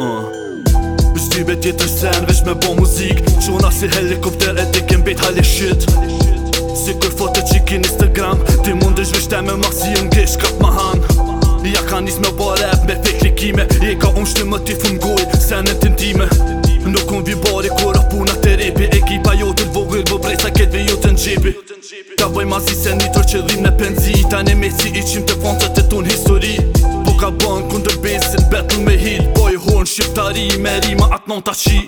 Uh. Për shtybe tjetër sen veç me bo muzik Quna si helikopter e ti kem bejt halli shit Si kur fote që i Instagram Ti mund është veçte me mak si jën gish kap ma han Ja ka njës me bo rap me fake likime Je ka unë shtimë ti fungoj sen e tintime Nuk unë vibari kur a puna të repi Ekipa jo të lvogër bë brej sa ketve ju të njipi Ta voj ma si se një tërë që dhim në penzi Ta një me si i qim të fonë të të tun histori shqiptari meri ma atë non ta qi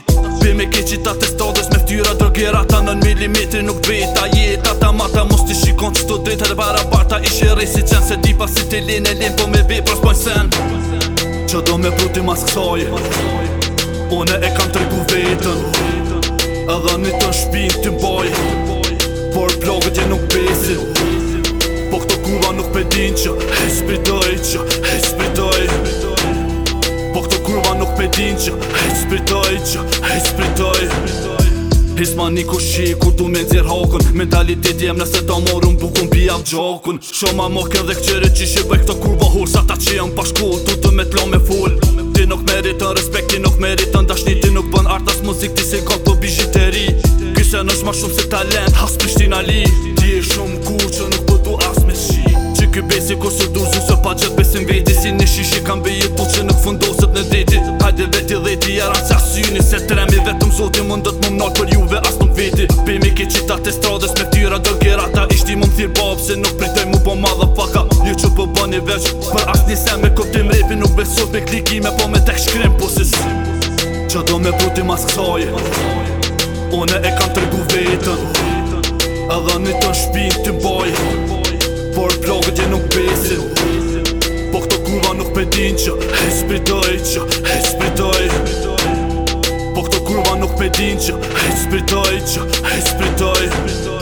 Bime keqi ta testodes me ftyra drogera ta nën milimetri nuk beta jeta ta mata mos t'i shikon qëto drejt dhe para parta ishe rej si qen se dipa si t'i lin e lin po me be pro s'pojnë sen Që do me bruti mas kësaj One e kam tërgu vetën Edhe një të shpin të mboj Por blogët je nuk besin Po këto kuva nuk pedin që Hespi dojt që Hespi pe din që Hejt spritoj që Hejt spritoj Hisma një kushi kur du me nëzir hakun Mentalitet jem nëse ta morën bukun pi av gjakun Shoma më kën dhe këqere që bëj këto kur hur Sa ta që jam pashku, du tu të me t'lo me full Ti nuk meritën, të respekt, ti nuk meritën të Ti nuk bën artas muzik, ti se ka për bijiteri Kyse nësh ma shumë se talent, has pështin ali Ti e shumë kur që nuk pëtu po as me shi Që kjë besi kur së duzu se pa gjët besin veti Si në shishi kam q jera që asyni Se tremi vetëm zoti mundot më mnallë për juve as nuk viti Pimi ki qita të stradës me tyra do gjera Ta ishti më më thirë bob se nuk pritoj mu po madha faka Ju që po bani veç Për as një se me koptim rapi nuk besot me klikime Po me tek shkrim pusis po Qa do me puti mas kësaj One e kam tërgu vetën Edhe një të shpin të boj Por blogët je nuk besin Po këto kurva nuk pedin që Hespritoj që Hespritoj Hespritoj me din që Hej s'pritoj që Hej s'pritoj